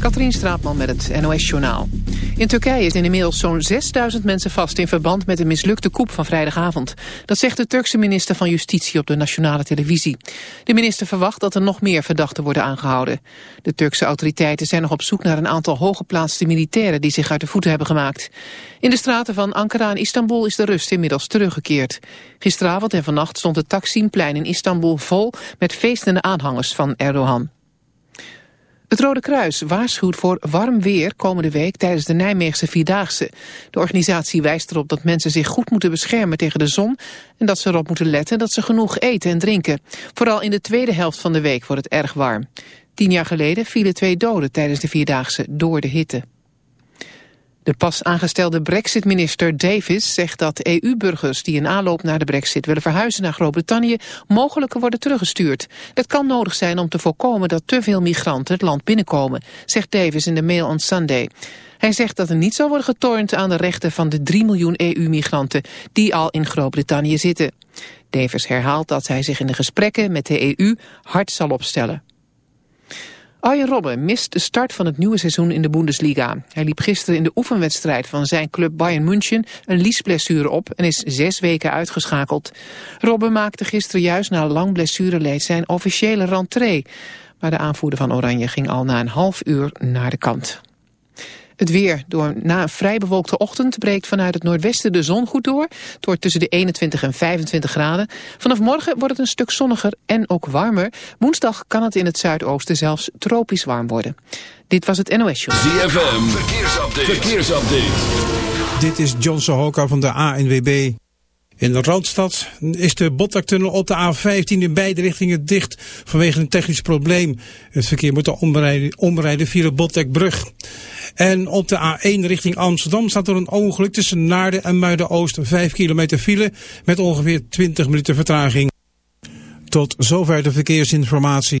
Katrien Straatman met het NOS-journaal. In Turkije is inmiddels zo'n 6000 mensen vast in verband met de mislukte koep van vrijdagavond. Dat zegt de Turkse minister van Justitie op de nationale televisie. De minister verwacht dat er nog meer verdachten worden aangehouden. De Turkse autoriteiten zijn nog op zoek naar een aantal hooggeplaatste militairen die zich uit de voeten hebben gemaakt. In de straten van Ankara en Istanbul is de rust inmiddels teruggekeerd. Gisteravond en vannacht stond het Taksimplein in Istanbul vol met feestende aanhangers van Erdogan. Het Rode Kruis waarschuwt voor warm weer komende week tijdens de Nijmeegse Vierdaagse. De organisatie wijst erop dat mensen zich goed moeten beschermen tegen de zon... en dat ze erop moeten letten dat ze genoeg eten en drinken. Vooral in de tweede helft van de week wordt het erg warm. Tien jaar geleden vielen twee doden tijdens de Vierdaagse door de hitte. De pas aangestelde brexit-minister Davis zegt dat EU-burgers die in aanloop naar de brexit willen verhuizen naar Groot-Brittannië mogelijk worden teruggestuurd. Het kan nodig zijn om te voorkomen dat te veel migranten het land binnenkomen, zegt Davis in de Mail on Sunday. Hij zegt dat er niet zal worden getornd aan de rechten van de 3 miljoen EU-migranten die al in Groot-Brittannië zitten. Davis herhaalt dat hij zich in de gesprekken met de EU hard zal opstellen. Arjen Robben mist de start van het nieuwe seizoen in de Bundesliga. Hij liep gisteren in de oefenwedstrijd van zijn club Bayern München een liesblessure op en is zes weken uitgeschakeld. Robben maakte gisteren juist na lang blessureleed zijn officiële rentree. Maar de aanvoerder van Oranje ging al na een half uur naar de kant. Het weer. Door, na een vrij bewolkte ochtend breekt vanuit het noordwesten de zon goed door. Het wordt tussen de 21 en 25 graden. Vanaf morgen wordt het een stuk zonniger en ook warmer. Woensdag kan het in het zuidoosten zelfs tropisch warm worden. Dit was het NOS Show. ZFM. Verkeersupdate. Verkeersupdate. Dit is John Sohoka van de ANWB. In de Randstad is de Botlektunnel op de A15 in beide richtingen dicht vanwege een technisch probleem. Het verkeer moet omrijden, omrijden via de Botlekbrug. En op de A1 richting Amsterdam staat er een ongeluk tussen Naarden en Muiden-Oost. 5 kilometer file met ongeveer 20 minuten vertraging. Tot zover de verkeersinformatie.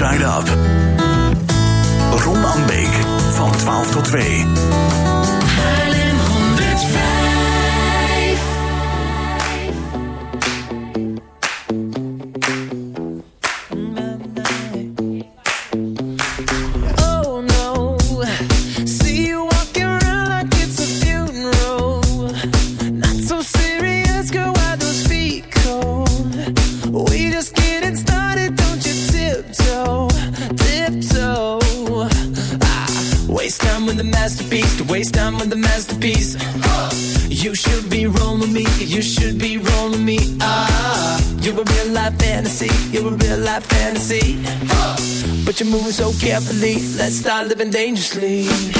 Side Up. Ron Ambeek van 12 tot 2. Start living dangerously.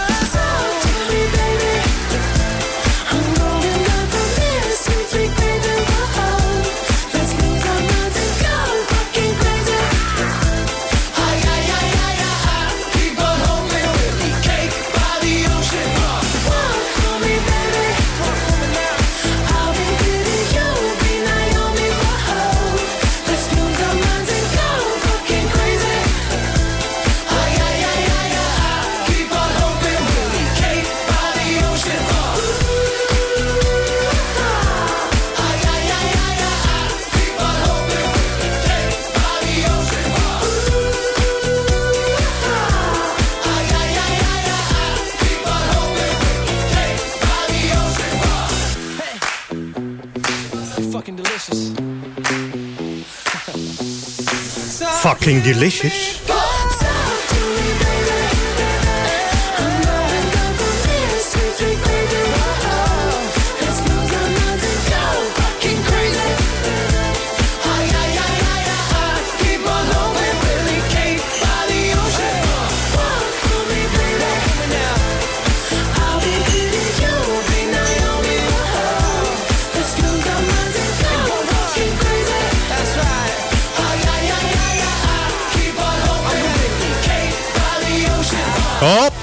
Fucking delicious.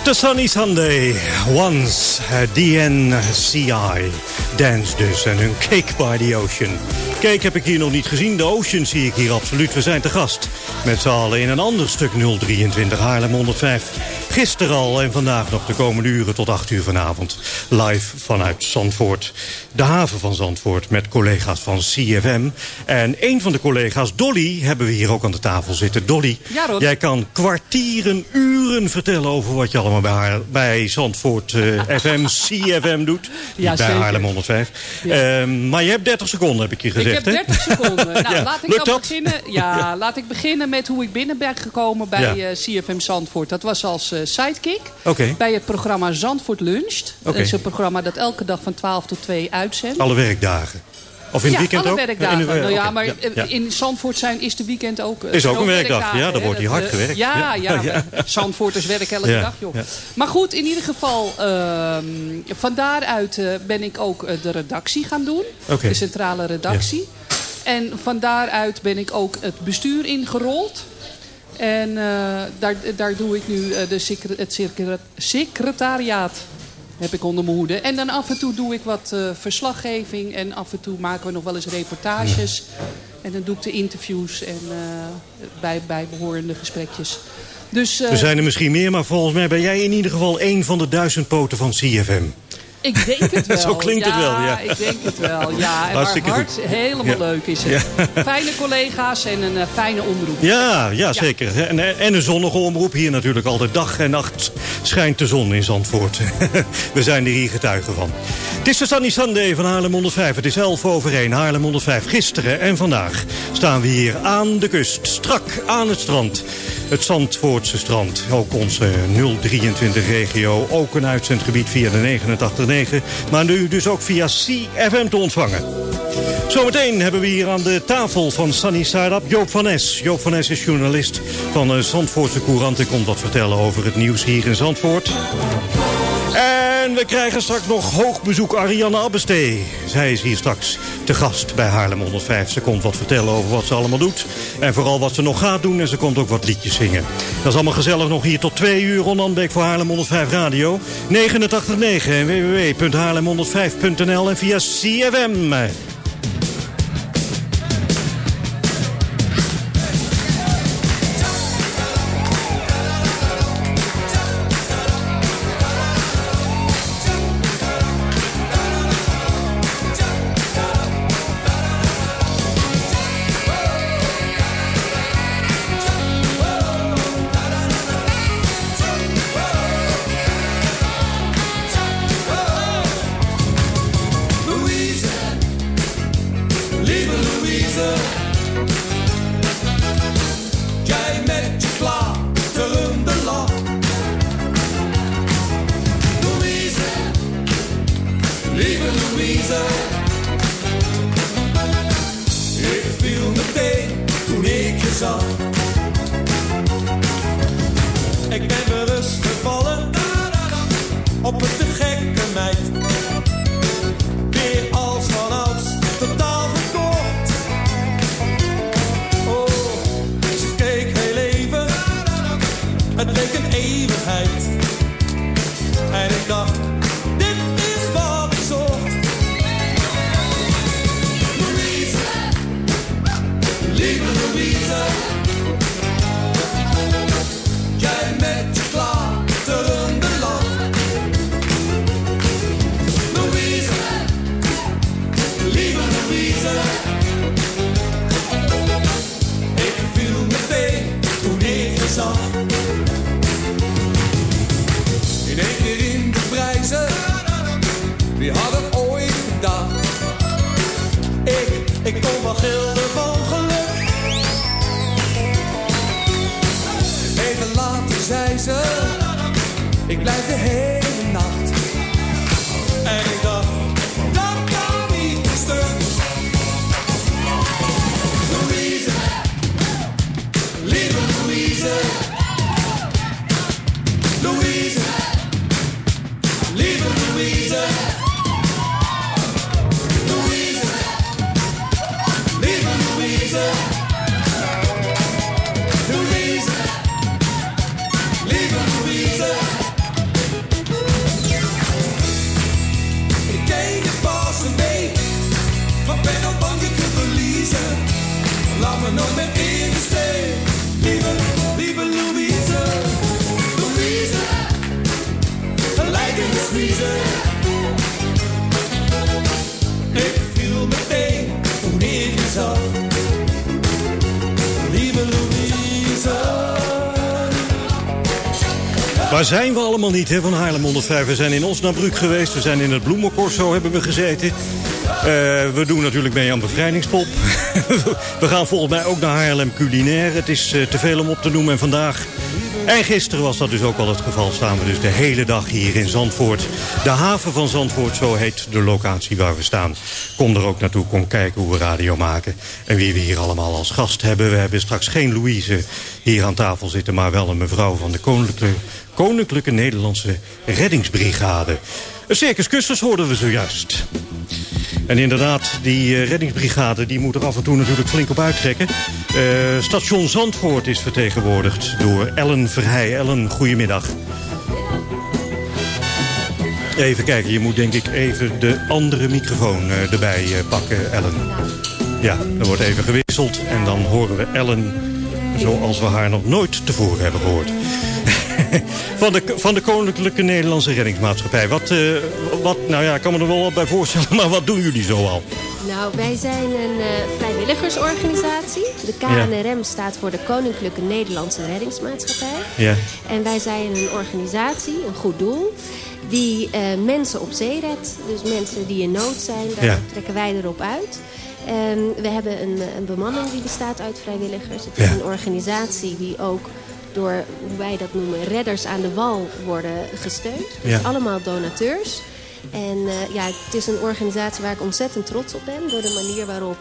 De Sunny Sunday. Once DNCI. Dance dus en hun Cake by the Ocean. Cake heb ik hier nog niet gezien. De Ocean zie ik hier absoluut. We zijn te gast met z'n allen in een ander stuk 023 Haarlem 105. Gisteren al en vandaag nog de komende uren tot 8 uur vanavond. Live vanuit Zandvoort. De haven van Zandvoort met collega's van CFM. En een van de collega's, Dolly, hebben we hier ook aan de tafel zitten. Dolly, Ja, jij kan kwartieren, uren vertellen over wat je allemaal bij, haar, bij Zandvoort eh, FM, CFM doet. Ja, bij. Haarlem 105. Ehm, maar je hebt 30 seconden, heb ik je gezegd, ik heb hè? 30 seconden. Nou, Ja, laat ik lukt dan dat? beginnen. Ja, laat ik beginnen met hoe ik binnen ben gekomen bij Ja. eh, CFM Zandvoort. Dat was als eh, sidekick bij het programma Zandvoort Luncht. Dat is een programma dat elke dag van 12 tot 2 uitzendt. Alle werkdagen. Of in het weekend alle ook? werkdagen. In nou ja, maar in Zandvoort zijn is de weekend ook. eh, Is ook een werkdag. Ja, dan wordt hier hard Eh, gewerkt. Ja, Ja. ja. Zandvoorters werken elke dag, joh. Maar goed, in ieder geval, ehm van daaruit eh, ben ik ook de redactie gaan doen. De centrale redactie. En van daaruit ben ik ook het bestuur ingerold. En daar, daar doe ik nu de secre- het secre- secretariaat heb ik onder mijn hoede. En dan af en toe doe ik wat eh, verslaggeving. En af en toe maken we nog wel eens reportages. En dan doe ik de interviews en eh, bij, bijbehorende gesprekjes. Dus eh, Er zijn er misschien meer, maar volgens mij ben jij in ieder geval één van de duizend poten van CFM. Ik denk het wel. Zo klinkt het wel, ja. ik denk het wel. Ja, en Hartstikke goed. hart helemaal Ja. leuk is het. Fijne collega's en een eh, fijne omroep. Ja, ja zeker. En, en een zonnige omroep. Hier natuurlijk altijd dag en nacht schijnt de zon in Zandvoort. We zijn er hier getuigen van. Het is de Sunny Sunday van Haarlem 105. Het is 11 over 1. Haarlem 105. Gisteren en vandaag staan we hier aan de kust. Strak aan het strand. Het Zandvoortse strand. Ook onze 023-regio. Ook een uitzendgebied via de 89.9. Maar nu dus ook via CFM te ontvangen. Zometeen hebben we hier aan de tafel van Sunny Up Joop van Es. Joop van Es is journalist van de Zandvoortse Courant. en komt wat vertellen over het nieuws hier in Zandvoort. En we krijgen straks nog hoog bezoek Ariane Abbestee. Zij is hier straks te gast bij Haarlem 105. Ze komt wat vertellen over wat ze allemaal doet. En vooral wat ze nog gaat doen. En ze komt ook wat liedjes zingen. Dat is allemaal gezellig nog hier tot twee uur. Ron Anbeek voor Haarlem 105 Radio. 89.9 en www.haarlem105.nl en via CFM. Zijn we allemaal niet hè, van Haarlem 105? We zijn in Osnabrück geweest, we zijn in het Bloemencorso hebben we gezeten. Eh, we doen natuurlijk mee aan Bevrijdingspop. we gaan volgens mij ook naar Haarlem culinair. Het is eh, te veel om op te noemen en vandaag... En gisteren was dat dus ook al het geval. Staan we dus de hele dag hier in Zandvoort. De haven van Zandvoort, zo heet de locatie waar we staan. Kom er ook naartoe, kom kijken hoe we radio maken. En wie we hier allemaal als gast hebben. We hebben straks geen Louise hier aan tafel zitten... maar wel een mevrouw van de Koninklijke, Koninklijke Nederlandse Reddingsbrigade. Circus Custers hoorden we zojuist. En inderdaad, die eh, reddingsbrigade die moet er af en toe natuurlijk flink op uittrekken. Eh, station Zandvoort is vertegenwoordigd door Ellen Verheij. Ellen, goedemiddag. Even kijken, je moet denk ik even de andere microfoon eh, erbij pakken, Ellen. Ja, er wordt even gewisseld en dan horen we Ellen zoals we haar nog nooit tevoren hebben gehoord. van, de, van de Koninklijke Nederlandse Reddingsmaatschappij. Wat, eh, wat, nou ja, ik kan me er wel wat bij voorstellen, maar wat doen jullie zo al? Nou, wij zijn een eh, vrijwilligersorganisatie. De KNRM staat voor de Koninklijke Nederlandse Reddingsmaatschappij. Ja. En wij zijn een organisatie, een goed doel, die eh, mensen op zee redt. Dus mensen die in nood zijn, daar Ja. trekken wij erop uit. En we hebben een, een bemanning die bestaat uit vrijwilligers. Het is Ja. een organisatie die ook door, hoe wij dat noemen, redders aan de wal worden gesteund. Dus allemaal donateurs. En eh, ja, het is een organisatie waar ik ontzettend trots op ben. Door de manier waarop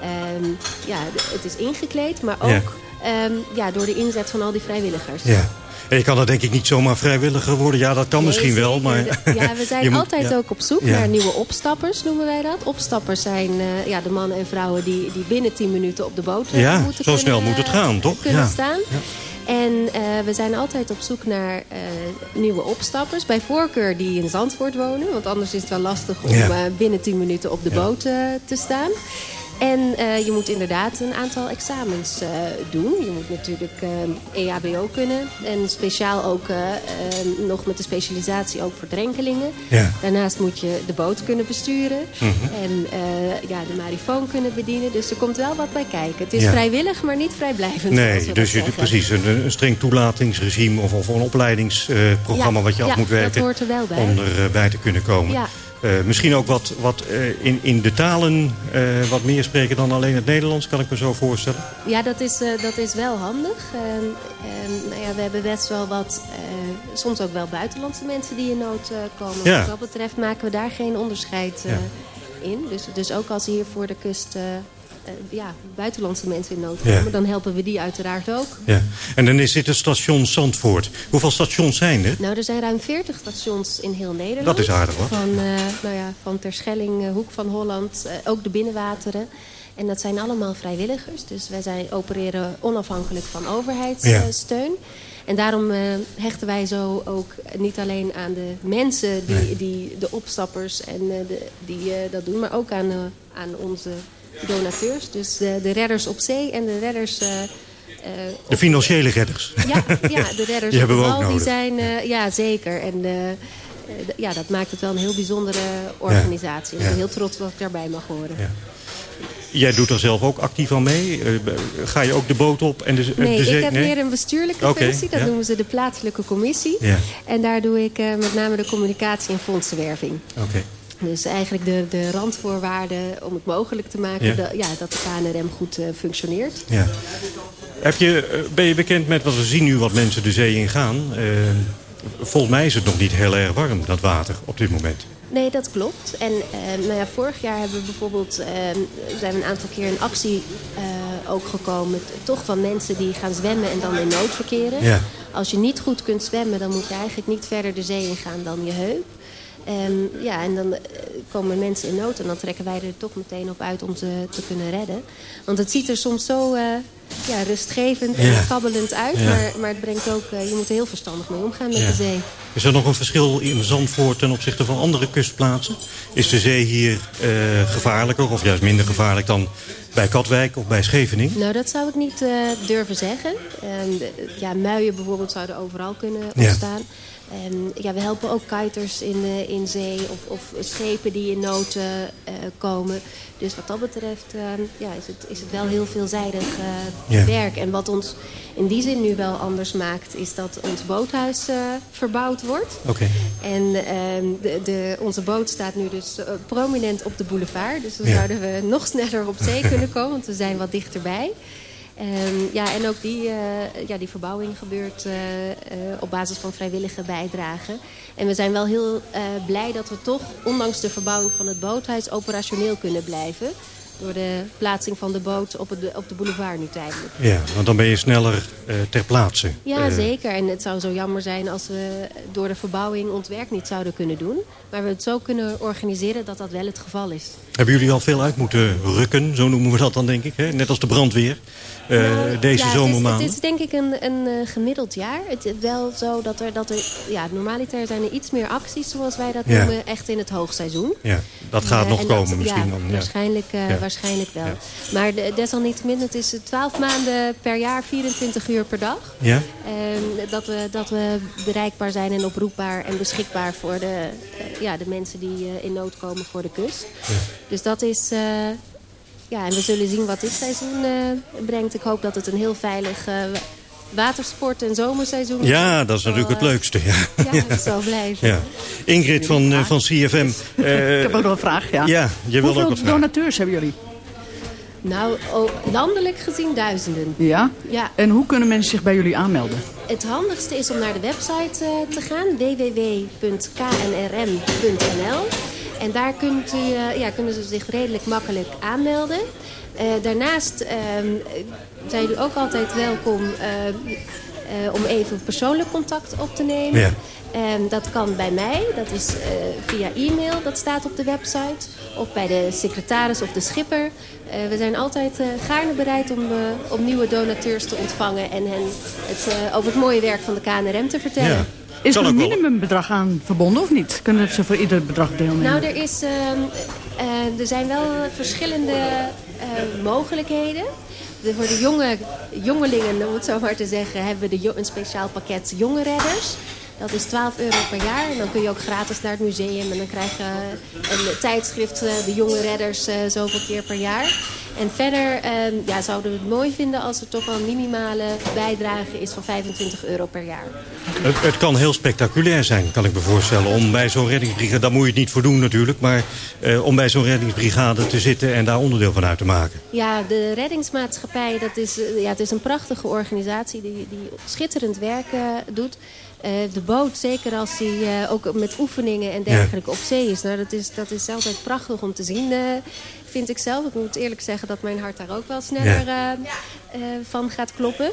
ehm, ja, het is ingekleed. Maar ook Ja. ehm, ja, door de inzet van al die vrijwilligers. Ja. En je kan dat denk ik niet zomaar vrijwilliger worden. Ja, dat kan Nee, misschien wel, maar... Ja, we zijn moet- altijd ja. ook op zoek Ja. naar nieuwe opstappers, noemen wij dat. Opstappers zijn eh, ja, de mannen en vrouwen die, die binnen 10 minuten op de boot eh, Ja, moeten zo kunnen, snel moet het eh, gaan, toch? Kunnen Ja. staan. En eh, we zijn altijd op zoek naar eh, nieuwe opstappers. Bij voorkeur die in Zandvoort wonen. Want anders is het wel lastig om Ja. eh, binnen 10 minuten op de boot te staan. En eh, je moet inderdaad een aantal examens eh, doen. Je moet natuurlijk eh, EHBO kunnen. En speciaal ook nog met de specialisatie ook voor drenkelingen. Ja. Daarnaast moet je de boot kunnen besturen. Mhm. En ja, de marifoon kunnen bedienen. Dus er komt wel wat bij kijken. Het is Ja. vrijwillig, maar niet vrijblijvend. Nee, dus je, precies een, een streng toelatingsregime of, of een opleidingsprogramma Ja, wat je af moet werken dat hoort er wel bij. om erbij bij te kunnen komen. Eh, misschien ook wat, wat eh, in, in de talen eh, wat meer spreken dan alleen het Nederlands, kan ik me zo voorstellen. Ja, dat is, dat is wel handig. Ehm, ehm, nou ja, we hebben best wel wat, soms ook wel buitenlandse mensen die in nood komen. Ja. Wat dat betreft maken we daar geen onderscheid in. Dus, dus ook als hier voor de kust ja, buitenlandse mensen in nood Ja. komen, dan helpen we die uiteraard ook. Ja. En dan is dit het station Zandvoort. Hoeveel stations zijn er? Nou, er zijn ruim 40 stations in heel Nederland. Dat is aardig, hoor. Van, eh, nou ja, van Terschelling, eh, Hoek van Holland, eh, ook de binnenwateren. En dat zijn allemaal vrijwilligers. Dus wij zijn, opereren onafhankelijk van Ja. overheidssteun. En daarom eh, hechten wij zo ook niet alleen aan de mensen, die, Nee. die, de opstappers en eh, de, die eh, dat doen, maar ook aan, eh, aan onze donateurs. Dus de, de redders op zee en de redders... eh, eh, De financiële redders. ja, ja, de redders Die hebben we ook wal, die nodig. zijn, eh, ja zeker. En ja, dat maakt het wel een heel bijzondere organisatie. Ik ben heel trots dat ik daarbij mag horen. Ja. Jij doet er zelf ook actief aan mee. Ga je ook de boot op en de, Nee, de zee? ik heb meer een bestuurlijke functie. Dat ja. noemen ze de plaatselijke commissie. Ja. En daar doe ik met name de communicatie en fondsenwerving. Oké. Dus eigenlijk de, de randvoorwaarden om het mogelijk te maken Ja. dat, ja, dat de KNRM goed eh, functioneert. Ja. Heb je, eh, ben je bekend met, wat we zien nu wat mensen de zee ingaan. Eh volgens mij is het nog niet heel erg warm, dat water, op dit moment. Nee, dat klopt. En nou ja, vorig jaar hebben we bijvoorbeeld, zijn we een aantal keer in actie ook gekomen. Toch van mensen die gaan zwemmen en dan in nood verkeren. Ja. Als je niet goed kunt zwemmen, dan moet je eigenlijk niet verder de zee ingaan dan je heup. En, ja, en dan eh, komen mensen in nood en dan trekken wij er toch meteen op uit om ze te kunnen redden. Want het ziet er soms zo eh, ja, rustgevend en Ja. kabbelend uit. Ja. Maar, maar het brengt ook, eh, je moet er heel verstandig mee omgaan met Ja. de zee. Is er nog een verschil in Zandvoort ten opzichte van andere kustplaatsen? Is de zee hier gevaarlijker of juist minder gevaarlijk dan bij Katwijk of bij Scheveningen? Nou, dat zou ik niet durven zeggen. Ehm, ja, muien bijvoorbeeld zouden overal kunnen ontstaan. Ehm, ja, we helpen ook kiters in, eh, in zee of, of schepen die in nood eh, komen. Dus wat dat betreft ehm, ja, is, het, is het wel heel veelzijdig eh, werk. En wat ons in die zin nu wel anders maakt... is dat ons boothuis verbouwd wordt. Oké. En ehm, de, de, onze boot staat nu dus prominent op de boulevard. Dus dan zouden we nog sneller op zee kunnen komen, want we zijn wat dichterbij. Ehm, ja, en ook die, eh, ja, die verbouwing gebeurt eh, eh, op basis van vrijwillige bijdragen. En we zijn wel heel blij dat we toch, ondanks de verbouwing van het boothuis, operationeel kunnen blijven. Door de plaatsing van de boot op, het, op de boulevard nu tijdelijk. Ja, want dan ben je sneller ter plaatse. Ja, zeker. En het zou zo jammer zijn als we door de verbouwing ons werk niet zouden kunnen doen. Maar we het zo kunnen organiseren dat dat wel het geval is. Hebben jullie al veel uit moeten rukken, zo noemen we dat dan denk ik. Hè? Net als de brandweer, Nou, deze ja, zomermaanden. Het is, het is denk ik een, een eh, gemiddeld jaar. Het is wel zo dat er, dat er ja, normaliter zijn er iets meer acties, zoals wij dat Ja. noemen, echt in het hoogseizoen. Ja, dat gaat Eh, nog en komen dat- misschien dan. Ja. Waarschijnlijk, eh, waarschijnlijk wel. Maar de- desalniettemin, het is 12 maanden per jaar, 24 uur per dag. Ja? Ehm, dat, we, dat we bereikbaar zijn en oproepbaar en beschikbaar voor de, eh, ja, de mensen die eh, in nood komen voor de kust. Dus dat is... ja, en we zullen zien wat dit seizoen eh, brengt. Ik hoop dat het een heel veilig eh, watersport- en zomerseizoen is. Ja, dat is natuurlijk het eh, leukste. Ja, Ja, het zal blijven. Ja. Ingrid van, eh, van CFM. eh, Ik heb ook nog een vraag, ja. Ja, je wil ook Hoeveel donateurs hebben jullie? Nou, oh, landelijk gezien duizenden. Ja? Ja. En hoe kunnen mensen zich bij jullie aanmelden? Het handigste is om naar de website eh, te gaan, www.knrm.nl. En daar kunt u, eh, ja, kunnen ze zich redelijk makkelijk aanmelden. Eh, daarnaast ehm, zijn u ook altijd welkom eh, om even persoonlijk contact op te nemen. Ja. En dat kan bij mij, dat is via e-mail, dat staat op de website. Of bij de secretaris of de schipper. We zijn altijd eh, gaarne bereid om, om nieuwe donateurs te ontvangen... en hen het, over het mooie werk van de KNRM te vertellen. Ja. Is er een minimumbedrag aan verbonden of niet? Kunnen ze voor ieder bedrag deelnemen? Nou, er, is, ehm, eh, er zijn wel verschillende eh, mogelijkheden. De- Voor de jonge jongelingen, om het zo maar te zeggen, hebben we de, een speciaal pakket jonge redders. Dat is 12 euro per jaar. En dan kun je ook gratis naar het museum. En dan krijg je een tijdschrift, eh, de jonge redders, eh, zoveel keer per jaar. En verder ehm, ja, zouden we het mooi vinden als er toch wel een minimale bijdrage is van 25 euro per jaar. Het, het kan heel spectaculair zijn, kan ik me voorstellen. Om bij zo'n reddingsbrigade, daar moet je het niet voor doen natuurlijk... maar eh, om bij zo'n reddingsbrigade te zitten en daar onderdeel van uit te maken. Ja, de reddingsmaatschappij, dat is, eh, ja, het is een prachtige organisatie die, die schitterend werk eh, doet. De boot, zeker als die ook met oefeningen en dergelijke op zee is. Nou, dat is, dat is altijd prachtig om te zien, vind ik zelf. Ik moet eerlijk zeggen dat mijn hart daar ook wel sneller eh, eh, van gaat kloppen.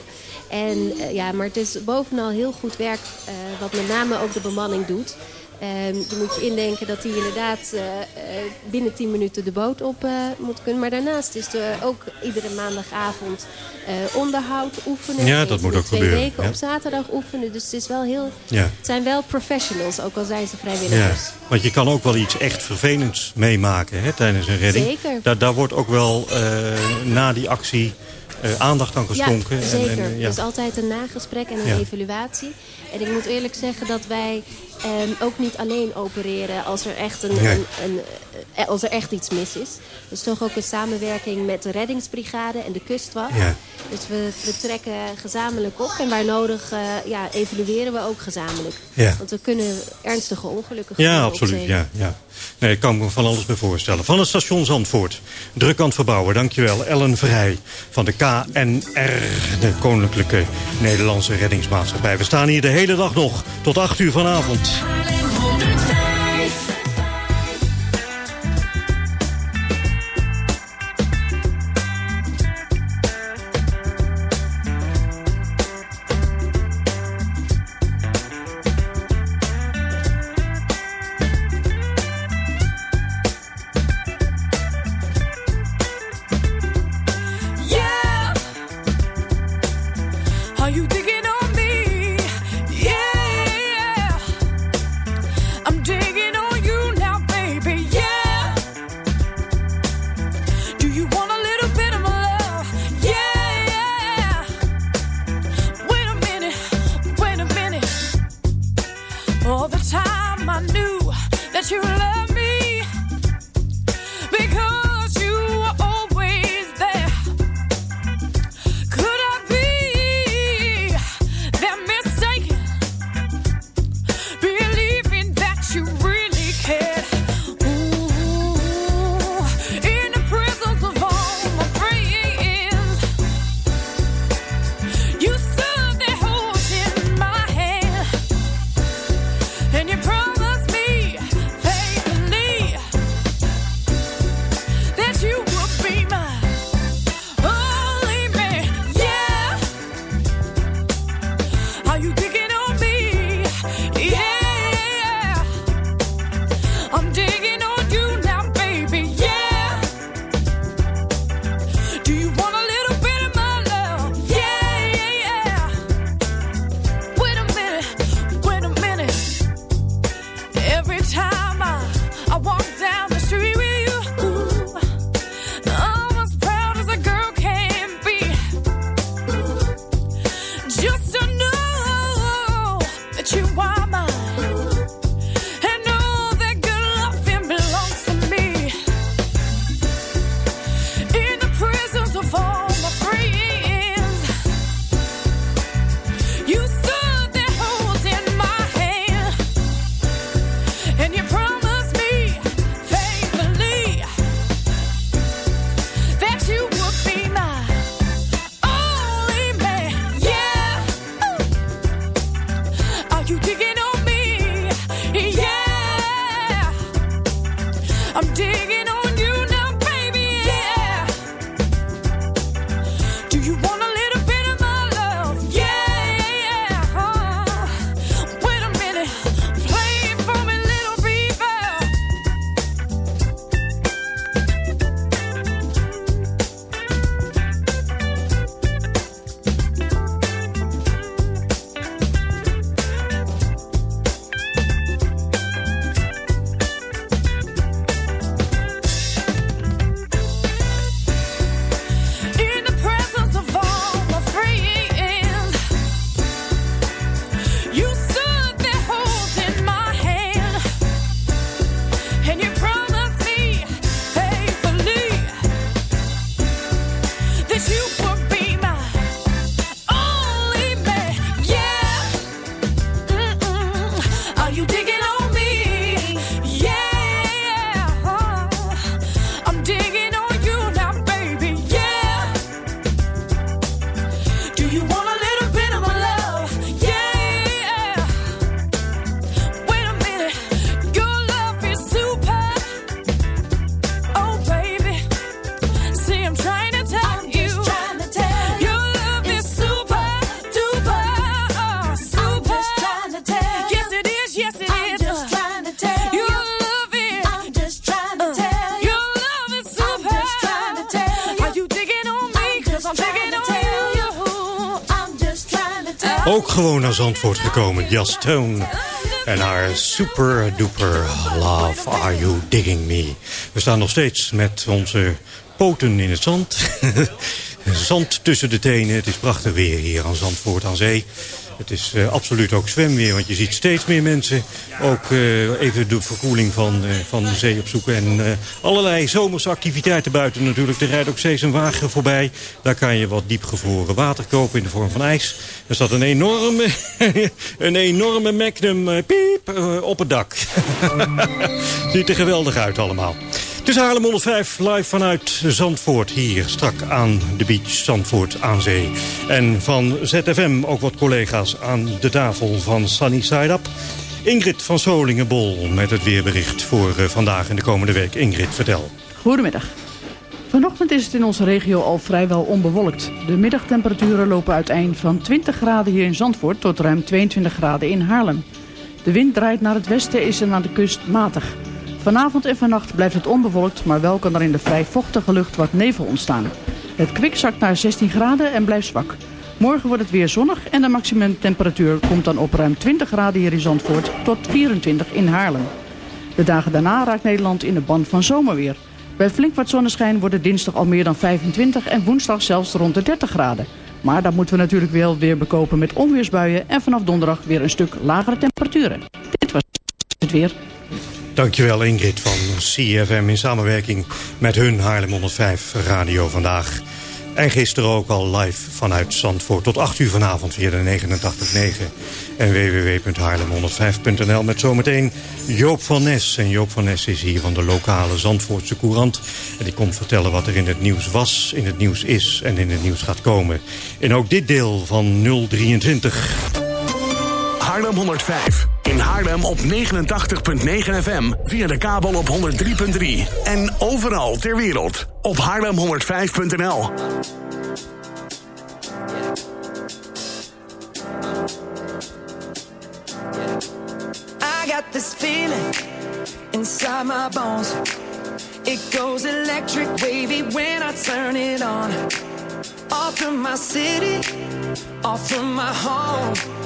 En, eh, ja, maar het is bovenal heel goed werk, wat met name ook de bemanning doet. Ehm, je moet je indenken dat hij inderdaad eh, eh, binnen 10 minuten de boot op eh, moet kunnen. Maar daarnaast is er ook iedere maandagavond onderhoud oefenen. Ja, dat moet ook twee gebeuren, weken ja. op zaterdag oefenen. Dus het, is wel heel, Ja. het zijn wel professionals, ook al zijn ze Ja, vrijwilligers. want je kan ook wel iets echt vervelends meemaken hè, tijdens een redding. Zeker. Daar, daar wordt ook wel na die actie aandacht aan geschonken. Ja, zeker. en, ja. Er is altijd een nagesprek en een Ja. evaluatie. En ik moet eerlijk zeggen dat wij ehm, ook niet alleen opereren als er, echt een, Nee. een, een, eh, als er echt iets mis is. Dus toch ook een samenwerking met de reddingsbrigade en de kustwacht. Ja. Dus we, we trekken gezamenlijk op en waar nodig eh, ja, evalueren we ook gezamenlijk. Ja. Want we kunnen ernstige ongelukken Ja, absoluut. Ja, ja. Nee, ik kan me van alles bij voorstellen. Van het station Zandvoort. Druk aan het verbouwen. Dankjewel. Ellen Vrij van de KNR, de Koninklijke Nederlandse Reddingsmaatschappij. We staan hier de hele dag nog tot 8 uur vanavond. Haarlem 105. Gewoon naar Zandvoort gekomen, Jas Stone. En haar super duper love, are you digging me? We staan nog steeds met onze poten in het zand. zand tussen de tenen. Het is prachtig weer hier aan Zandvoort aan zee. Het is eh, absoluut ook zwemweer, want je ziet steeds meer mensen... ook eh, even de verkoeling van, eh, van de zee opzoeken. En allerlei zomerse activiteiten buiten natuurlijk. Er rijdt ook steeds een wagen voorbij. Daar kan je wat diepgevroren water kopen in de vorm van ijs. Er staat een enorme, een enorme Magnum piep op het dak. Ziet er geweldig uit allemaal. Het is Haarlem 105 live vanuit Zandvoort. Hier strak aan de beach Zandvoort aan zee. En van ZFM ook wat collega's aan de tafel van Sunny Side Up. Ingrid van Solingenbol met het weerbericht voor eh, vandaag en de komende week. Ingrid, vertel. Goedemiddag. Vanochtend is het in onze regio al vrijwel onbewolkt. De middagtemperaturen lopen uiteen van 20 graden hier in Zandvoort tot ruim 22 graden in Haarlem. De wind draait naar het westen is en aan de kust matig. Vanavond en vannacht blijft het onbewolkt, maar wel kan er in de vrij vochtige lucht wat nevel ontstaan. Het kwik zakt naar 16 graden en blijft zwak. Morgen wordt het weer zonnig en de maximumtemperatuur komt dan op ruim 20 graden hier in Zandvoort tot 24 in Haarlem. De dagen daarna raakt Nederland in de band van zomerweer. Bij flink wat zonneschijn wordt dinsdag al meer dan 25 en woensdag zelfs rond de 30 graden. Maar dat moeten we natuurlijk wel weer bekopen met onweersbuien en vanaf donderdag weer een stuk lagere temperaturen. Dit was het weer. Dankjewel Ingrid van CFM in samenwerking met hun Haarlem 105 Radio vandaag. En gisteren ook al live vanuit Zandvoort tot 8 uur vanavond via de 89.9 en www.haarlem105.nl met zometeen Joop van Nes. En Joop van Nes is hier van de lokale Zandvoortse Courant. En die komt vertellen wat er in het nieuws was, in het nieuws is en in het nieuws gaat komen. En ook dit deel van 023. Haarlem 105. Haarlem op 89.9 FM. Via de kabel op 103.3. En overal ter wereld op haarlem105.nl. I got this feeling inside my bones. It goes electric wavy when I turn it on. Off from my city, off from my home.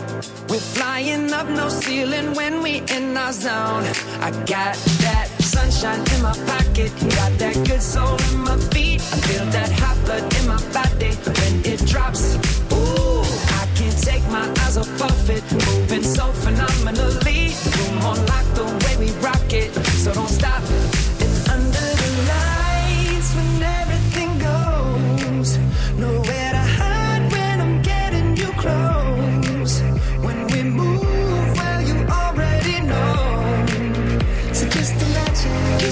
We're flying up no ceiling when we in our zone. I got that sunshine in my pocket, got that good soul in my feet. I feel that hot blood in my body when it drops. Ooh, I can't take my eyes off of it, moving so phenomenally. Room on lock the way we rock it, so don't stop.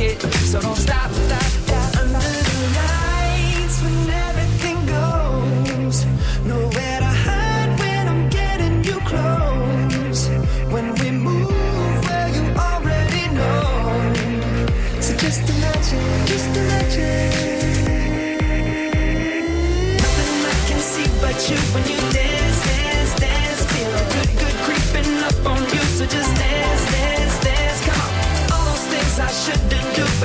it, so don't stop, stop. Under the lights when everything goes, nowhere to hide when I'm getting you close. When we move, you already know. So just imagine, just imagine. Nothing I can see but you when you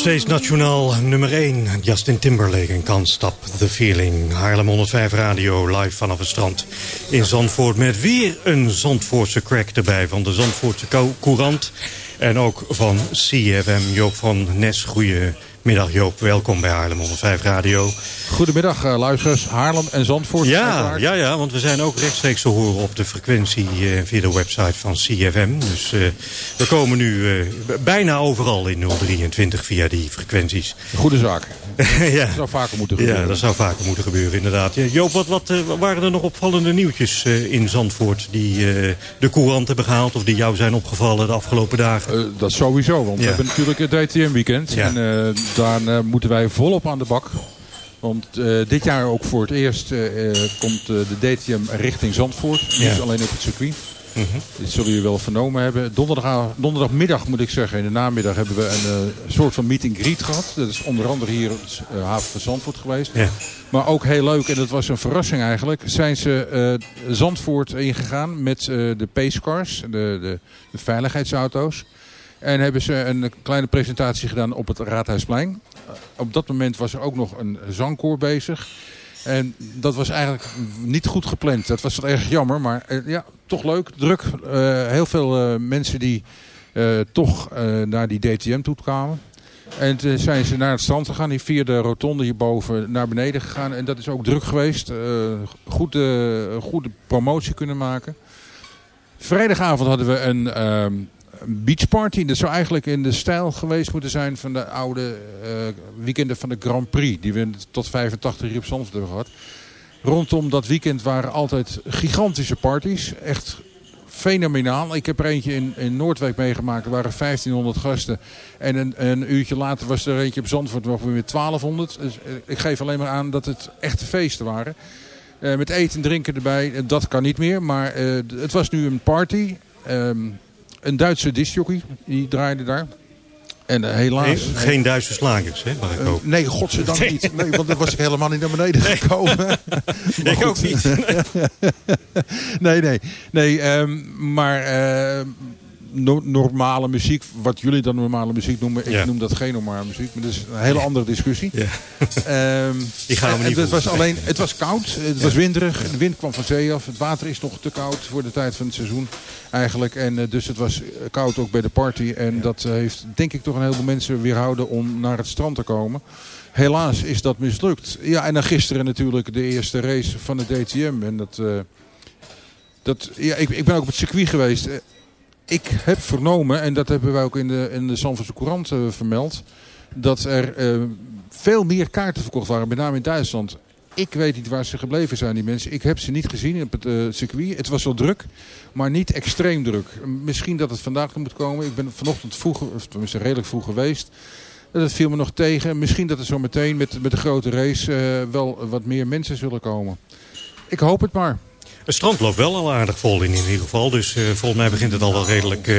steeds nationaal nummer 1. Justin Timberlake en Can't Stop the Feeling. Haarlem 105 Radio live vanaf het strand in Zandvoort. Met weer een Zandvoortse crack erbij van de Zandvoortse Cou- Courant. En ook van CFM. Joop van Nes, goedemiddag Joop. Welkom bij Haarlem 105 Radio. Goedemiddag eh, luisteraars, Haarlem en Zandvoort. Ja, uiteraard. ja, ja, want we zijn ook rechtstreeks te horen op de frequentie eh, via de website van CFM. Dus eh, we komen nu bijna overal in 023 via die frequenties. Goede zaak. ja. Dat zou vaker moeten gebeuren. Ja, dat zou vaker moeten gebeuren, inderdaad. Ja, Joop, wat, wat waren er nog opvallende nieuwtjes in Zandvoort... die de courant hebben gehaald of die jou zijn opgevallen de afgelopen dagen? Dat sowieso, want Ja. we hebben natuurlijk het DTM-weekend. Ja. En daar eh, moeten wij volop aan de bak. Want eh, dit jaar ook voor het eerst eh, komt de DTM richting Zandvoort. Niet Ja. alleen op het circuit. Mhm. Dit zullen jullie wel vernomen hebben. Donderdag, donderdagmiddag moet ik zeggen, in de namiddag hebben we een soort van meet and greet gehad. Dat is onder andere hier op de haven van Zandvoort geweest. Ja. Maar ook heel leuk, en dat was een verrassing eigenlijk, zijn ze Zandvoort ingegaan met de pacecars, de, de, de veiligheidsauto's. En hebben ze een kleine presentatie gedaan op het Raadhuisplein. Op dat moment was er ook nog een zangkoor bezig. En dat was eigenlijk niet goed gepland. Dat was erg jammer, maar eh, ja, toch leuk, druk. Eh, heel veel eh, mensen die toch naar die DTM toe kwamen. En toen zijn ze naar het strand gegaan, hier via de rotonde hierboven naar beneden gegaan. En dat is ook druk geweest. Goed, goede promotie kunnen maken. Vrijdagavond hadden we een ehm, een beachparty. Dat zou eigenlijk in de stijl geweest moeten zijn van de oude eh, weekenden van de Grand Prix. Die we tot 85 hier op Zandvoort hebben gehad. Rondom dat weekend waren altijd gigantische parties. Echt fenomenaal. Ik heb er eentje in, in Noordwijk meegemaakt. Er waren 1500 gasten. En een, een uurtje later was er eentje op Zandvoort we weer 1200. Dus eh, ik geef alleen maar aan dat het echte feesten waren. Eh, met eten en drinken erbij. Dat kan niet meer. Maar het was nu een party. Ehm, een Duitse discjockey. Die draaide daar. En eh, helaas... Geen, geen Duitse slagers, hè, mag ik Eh, nee, godzijdank Nee. niet. Nee, want dan was ik helemaal niet naar beneden gekomen. Maar Ik ook niet. nee, nee. nee ehm, maar eh, no- normale muziek, wat jullie dan normale muziek noemen. Ik Ja. noem dat geen normale muziek, maar dat is een hele andere discussie. Ja. Die gaan we en niet het was voeren. alleen, het was koud, het was winderig, de wind kwam van zee af. Het water is nog te koud voor de tijd van het seizoen eigenlijk. En eh, dus het was eh, koud ook bij de party. En dat eh, heeft denk ik toch een heleboel mensen weerhouden om naar het strand te komen. Helaas is dat mislukt. Ja, en dan gisteren natuurlijk de eerste race van de DTM. En dat, dat, ja, ik, ik ben ook op het circuit geweest. Ik heb vernomen, en dat hebben wij ook in de, in de Zandvoortse Courant eh, vermeld... dat er eh, veel meer kaarten verkocht waren, met name in Duitsland. Ik weet niet waar ze gebleven zijn, die mensen. Ik heb ze niet gezien op het eh, circuit. Het was wel druk, maar niet extreem druk. Misschien dat het vandaag moet komen. Ik ben vanochtend vroeg, of tenminste redelijk vroeg geweest. Dat viel me nog tegen. Misschien dat er zo meteen met, met de grote race wel wat meer mensen zullen komen. Ik hoop het maar. Het strand loopt wel al aardig vol in, in ieder geval. Dus eh, volgens mij begint het al wel redelijk eh,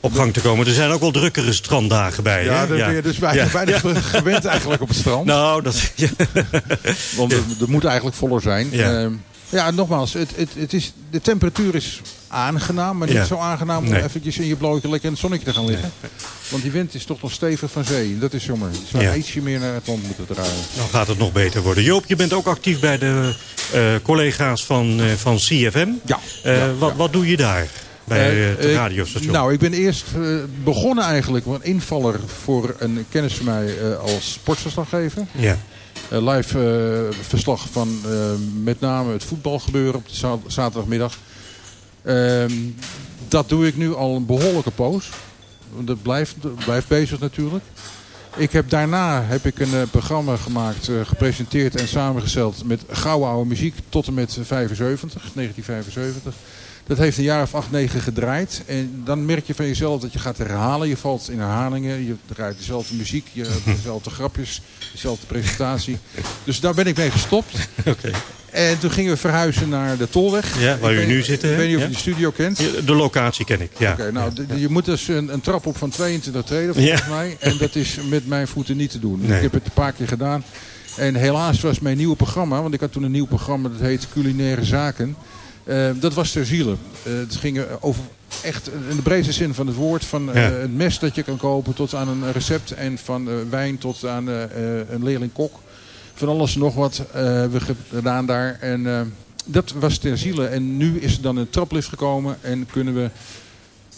op gang te komen. Er zijn ook wel drukkere stranddagen bij. Ja, daar ben je dus weinig, Ja. weinig Ja. gewend eigenlijk op het strand. Nou, dat... Want er, er moet eigenlijk voller zijn. Ja. Ja, ja nogmaals, het, het, het is, de temperatuur is aangenaam. Maar niet Ja. zo aangenaam om Nee. eventjes in je blootje lekker in het zonnetje te gaan liggen. Want die wind is toch nog stevig van zee. Dat is jammer. Je zou Ja. ietsje meer naar het land moeten draaien. Dan gaat het nog beter worden. Joop, je bent ook actief bij de eh, collega's van, eh, van CFM. Ja. Eh, Ja, wat, wat doe je daar bij het radiostation? Nou, ik ben eerst begonnen eigenlijk met een invaller voor een kennis van mij als sportverslaggever. ja. Live verslag van met name het voetbalgebeuren op de za- zaterdagmiddag. Ehm, dat doe ik nu al een behoorlijke poos. Dat blijft, blijft bezig natuurlijk. Ik heb daarna heb ik een eh, programma gemaakt, eh, gepresenteerd en samengesteld met gouden oude muziek tot en met 75, 1975. Dat heeft een jaar of acht, negen gedraaid. En dan merk je van jezelf dat je gaat herhalen. Je valt in herhalingen. Je draait dezelfde muziek. Je hebt dezelfde grapjes. Dezelfde presentatie. Dus daar ben ik mee gestopt. Oké. En toen gingen we verhuizen naar de Tolweg. Ja, waar u nu zit? Ik weet niet of Ja. je de studio kent. De locatie ken ik, ja. Oké, nou, je moet dus een, een trap op van 22 treden volgens Ja. mij. En dat is met mijn voeten niet te doen. Nee. Ik heb het een paar keer gedaan. En helaas was mijn nieuwe programma, want ik had toen een nieuw programma dat heet Culinaire Zaken. Eh, dat was ter ziele. Eh, het ging over echt in de breedste zin van het woord. Van eh, Ja. een mes dat je kan kopen tot aan een recept. En van eh, wijn tot aan eh, eh, een leerling-kok. Van alles en nog wat eh, hebben we gedaan daar. En eh, dat was ter ziele. En nu is er dan een traplift gekomen. En kunnen we,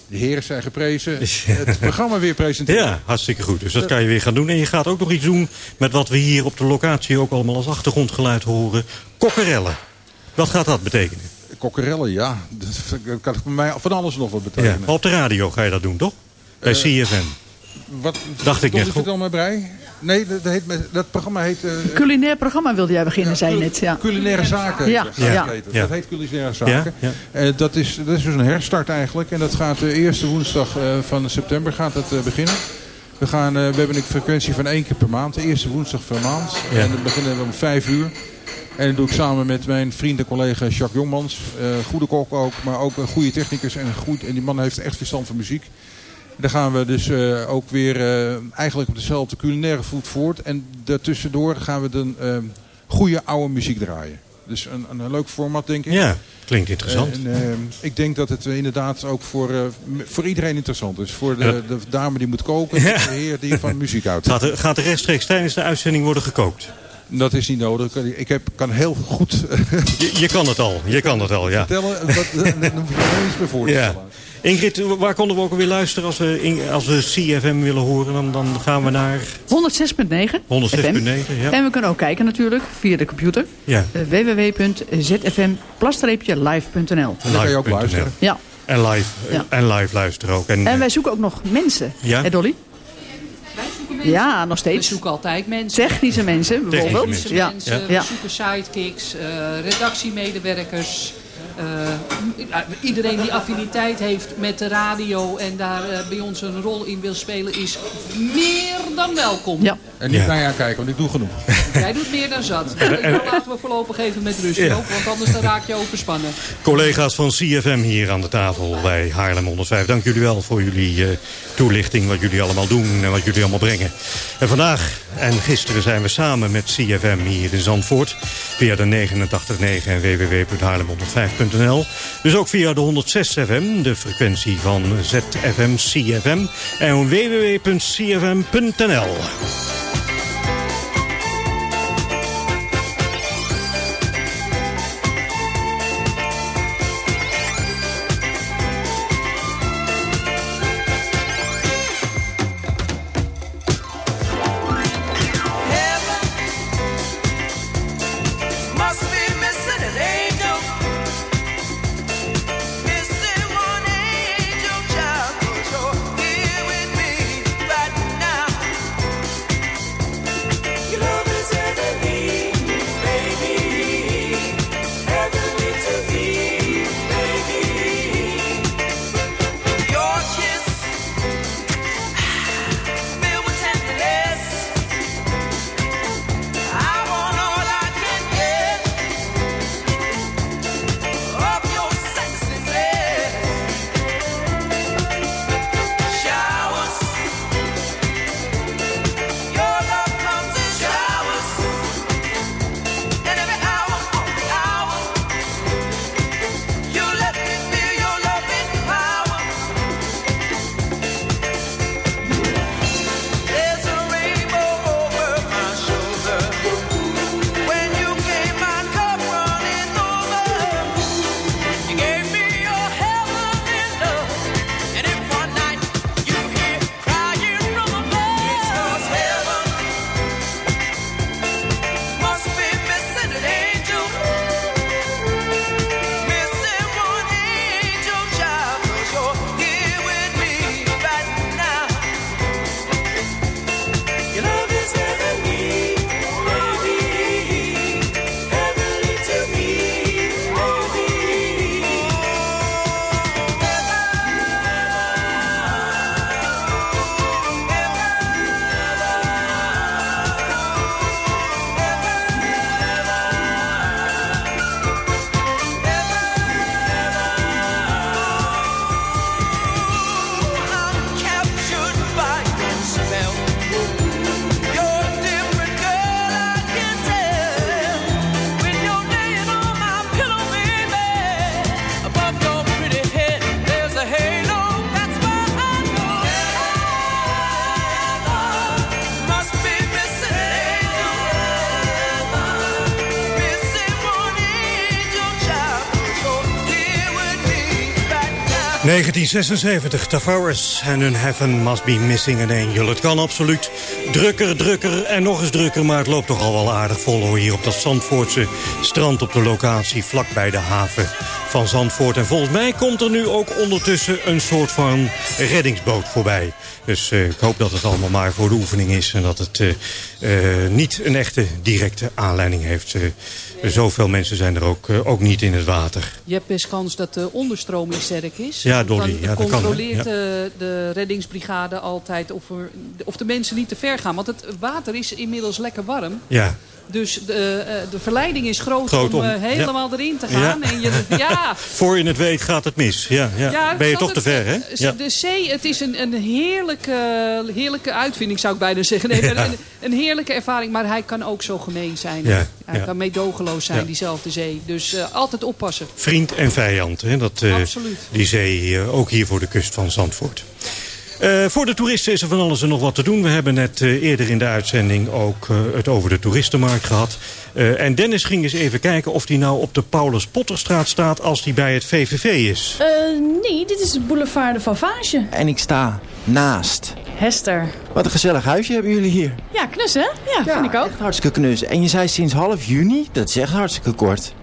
de heren zijn geprezen, het programma weer presenteren. Ja, hartstikke goed. Dus dat kan je weer gaan doen. En je gaat ook nog iets doen met wat we hier op de locatie ook allemaal als achtergrondgeluid horen. Kokkerellen. Wat gaat dat betekenen? Kokkerellen, ja. Dat kan voor mij van alles nog wat Ja, betekenen. maar op de radio ga je dat doen, toch? Bij Eh, CFM. Wat, Dacht ik net vertel maar brei. Nee, dat, heet, dat programma heet... eh, Culinair programma wilde jij beginnen, zei je net. Ja. Culinaire zaken. Ja, ja. Ja. Dat heet culinaire zaken. Ja, Eh, dat, is, dat is dus een herstart eigenlijk. En dat gaat de eerste woensdag eh, van september gaat dat, eh, beginnen. We, gaan, we hebben een frequentie van één keer per maand. De eerste woensdag per maand. Ja. En dan beginnen we om vijf uur. En dat doe ik samen met mijn vriend en collega Jacques Jongmans. Eh, goede kok ook, maar ook een goede technicus. En, goed, en die man heeft echt verstand van muziek. Dan gaan we dus eh, ook weer eh, eigenlijk op dezelfde culinaire voet voort. En daartussendoor gaan we dan eh, goede oude muziek draaien. Dus een, een, leuk format denk ik. Ja, klinkt interessant. En, eh, ik denk dat het eh, inderdaad ook voor, eh, voor iedereen interessant is. Voor de, Ja. de dame die moet koken Ja. de heer die van muziek houdt. Gaat er, gaat er rechtstreeks tijdens de uitzending worden gekookt? Dat is niet nodig. Ik heb, kan heel goed Je, je kan het al, je kan het al, ja. vertellen. Hoef je er niets meer voor te Ja. Ingrid, waar konden we ook weer luisteren als we, in- als we CFM willen horen? Dan, dan gaan we naar 106.9 106.9. Ja. En we kunnen ook kijken natuurlijk via de computer. Ja. Uh, www.zfm-live.nl En dan kan je ook luisteren. Ja. En live, Ja. en live luisteren ook. En, En wij zoeken ook nog mensen. Ja. Hè Dolly? Ja, nog We steeds. zoeken altijd mensen. Technische mensen bijvoorbeeld. Technische Ja. mensen, Ja. we zoeken sidekicks, eh, redactiemedewerkers. Eh, iedereen die affiniteit heeft met de radio en daar eh, bij ons een rol in wil spelen is meer dan welkom. Ja. En niet Ja. naar je aankijken, want ik doe genoeg. Jij doet meer dan zat. Dat laten we voorlopig even met rust, Ja. Want anders dan raak je overspannen. Collega's van CFM hier aan de tafel bij Haarlem 105. Dank jullie wel voor jullie eh, toelichting, wat jullie allemaal doen en wat jullie allemaal brengen. En vandaag en gisteren zijn we samen met CFM hier in Zandvoort. Via de 89.9 en www.haarlem105.nl. Dus ook via de 106 FM, de frequentie van ZFM CFM. En www.cfm.nl. 1976, Tavares en hun Heaven Must Be Missing an Angel. Het kan absoluut drukker, drukker en nog eens drukker... maar het loopt toch al wel aardig vol hoor, hier op dat Zandvoortse strand... op de locatie vlakbij de haven van Zandvoort. En volgens mij komt er nu ook ondertussen een soort van reddingsboot voorbij. Dus eh, ik hoop dat het allemaal maar voor de oefening is... en dat het eh, eh, niet een echte directe aanleiding heeft... Zoveel mensen zijn er ook, ook niet in het water. Je hebt best kans dat de onderstroming sterk is. Ja, Dolly, Dan ja, dat kan, controleert Ja. de, de reddingsbrigade altijd of, er, of de mensen niet te ver gaan. Want het water is inmiddels lekker warm. Ja, Dus de, eh, de verleiding is groot, Groot om om, eh, helemaal erin te gaan. Ja. En je, ja, voor je het weet gaat het mis. Ja, ja. Ben je toch te ver, hè? eh. De zee, het is een, een heerlijke, heerlijke uitvinding, zou ik bijna zeggen. Nee, een, een heerlijke ervaring, maar hij kan ook zo gemeen zijn. Hij kan meedogenloos zijn, diezelfde zee. Dus eh, altijd oppassen. Vriend en vijand, hè? Dat, eh, Absoluut. die zee ook hier voor de kust van Zandvoort. Eh, voor de toeristen is er van alles en nog wat te doen. We hebben net eh, eerder in de uitzending ook eh, het over de toeristenmarkt gehad. Eh, en Dennis ging eens even kijken of die nou op de Paulus Potterstraat staat als die bij het VVV is. Eh, nee, dit is de boulevard de Favage. En ik sta naast. Hester. Wat een gezellig huisje hebben jullie hier. Ja, knus hè? Ja, vind ik ook. Hartstikke knus. En je zei sinds half juni, dat is echt hartstikke kort.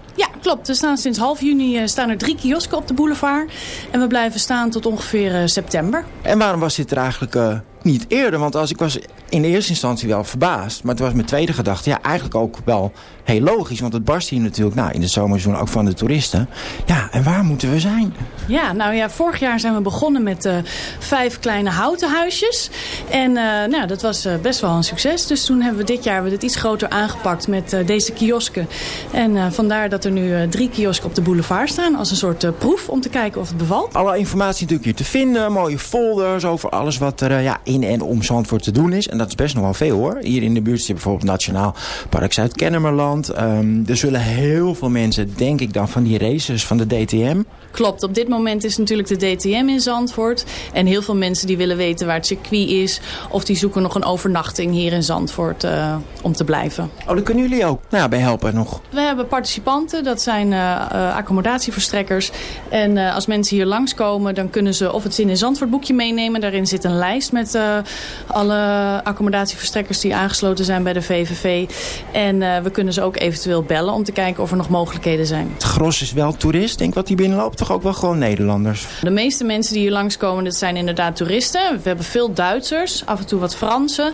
Klopt. Er staan sinds half juni eh, staan er drie kiosken op de boulevard. En we blijven staan tot ongeveer eh, september. En waarom was dit er eigenlijk eh, niet eerder? Want als ik was in de eerste instantie wel verbaasd. Maar het was mijn tweede gedachte. Ja, eigenlijk ook wel heel logisch. Want het barst hier natuurlijk nou, in het zomerseizoen ook van de toeristen. Ja, en waar moeten we zijn? Ja, nou ja, vorig jaar zijn we begonnen met eh, vijf kleine houten huisjes. En eh, nou, dat was eh, best wel een succes. Dus toen hebben we dit jaar we dit iets groter aangepakt met deze kiosken. En vandaar dat er nu drie kiosken op de boulevard staan. Als een soort proef om te kijken of het bevalt. Alle informatie natuurlijk hier te vinden. Mooie folders over alles wat er ja, in en om Zandvoort te doen is. En dat is best nog wel veel hoor. Hier in de buurt zit bijvoorbeeld Nationaal Park Zuid-Kennemerland. Ehm, er zullen heel veel mensen, denk ik dan, van die races van de DTM. Klopt, op dit moment is natuurlijk de DTM in Zandvoort. En heel veel mensen die willen weten waar het circuit is. Of die zoeken nog een overnachting hier in Zandvoort eh, om te blijven. Oh, daar kunnen jullie ook nou, bij helpen nog. We hebben participanten, dat zijn eh, eh, accommodatieverstrekkers. En als mensen hier langskomen, dan kunnen ze of het Zin in Zandvoort boekje meenemen. Daarin zit een lijst met alle accommodatieverstrekkers die aangesloten zijn bij de VVV. En we kunnen ze ook eventueel bellen om te kijken of er nog mogelijkheden zijn. Het gros is wel toerist, denk ik wat hier binnenloopt. Toch ook wel gewoon Nederlanders. De meeste mensen die hier langskomen, dat zijn inderdaad toeristen. We hebben veel Duitsers, af en toe wat Fransen.